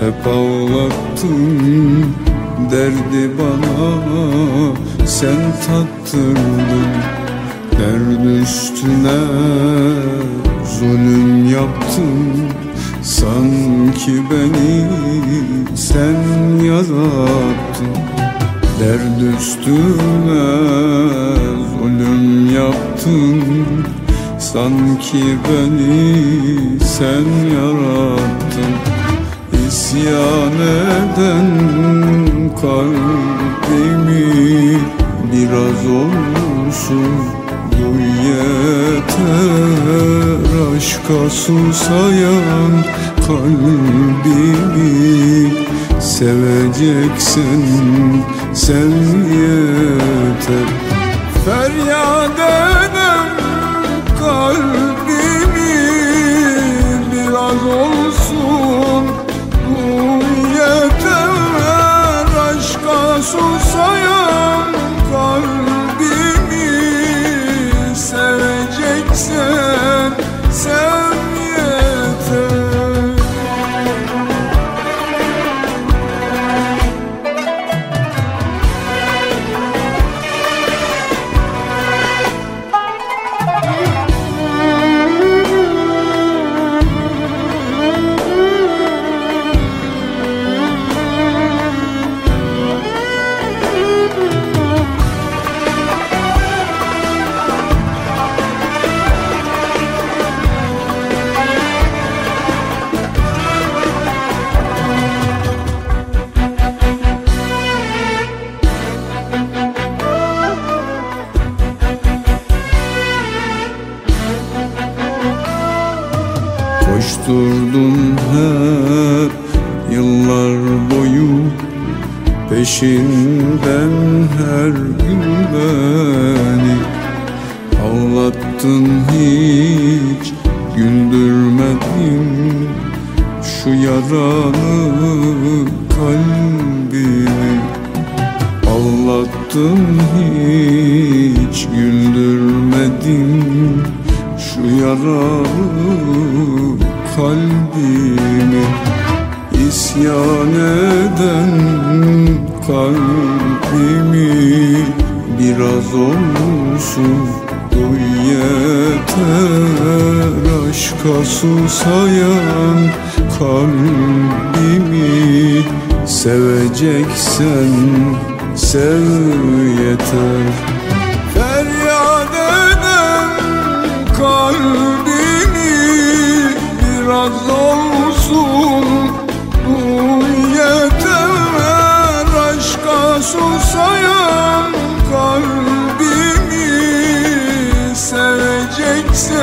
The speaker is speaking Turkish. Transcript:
hep ağlattın Derdi bana. Sen tattırdın Derd üstüne zulüm yaptın Sanki beni. Sen yarattın Derd üstüne zulüm yaptın Sanki beni sen yarattın. İsyan eden kalbimi biraz olsun. Duy yeter aşka susayan kalbimi. Seveceksen sen yeter Koşturdun hep yıllar boyu Peşinden her gün beni Ağlattın hiç güldürmedin Şu yaralı kalbimi Ağlattın hiç güldürmedin Şu yaralı kalbimi İsyan eden kalbimi Biraz olsun duy yeter Aşka susayan kalbimi Seveceksen sev yeter. Feryat eden kalbimi yaz olsun bu yeter aşka susayan kalbimi seveceksen